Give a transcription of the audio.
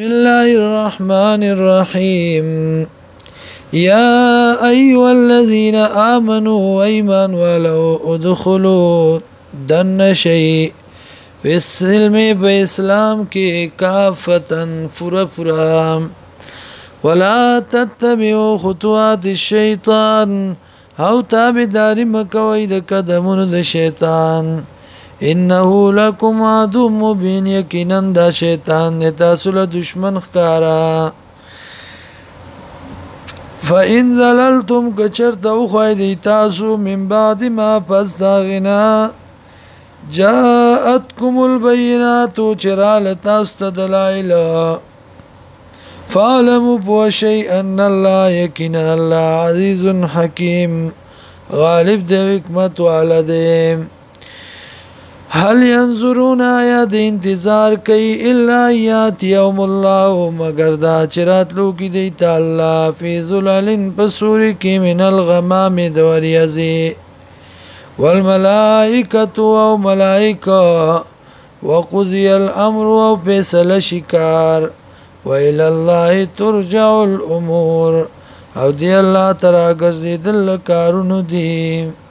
بسم الله الرحمن الرحيم يا أيها الذين آمنوا وإيمان ولو ادخلوا دن شيء في السلم بإسلام كي كافة فرا فرا ولا تتبعوا خطوات الشيطان او تابداري مکوئ د قدمونو د شیطان انه لکم عدو مبین یقینا دا شیطان نه تاسو له دشمن ښکارا فإن زللتم کچرت او خویدی تاسو من بعد ما پس داغنا جاءتكم البينات چرال تاسو دلائل فعلموا بوشي ان الله يكن الله عزيز حكيم غالب د حکمت والده هل ينظرون یا د انتظار کوي الا یات یوم الله مگر دا چرات لو کی دی تعالی فی ذلالن بسور کی من الغمام دوریزی والملائکه او ملائکه وقضي الامر او فیصله شکار وإلى الله ترجع الامور او دی الله ترا ګرځیدل کارونه دي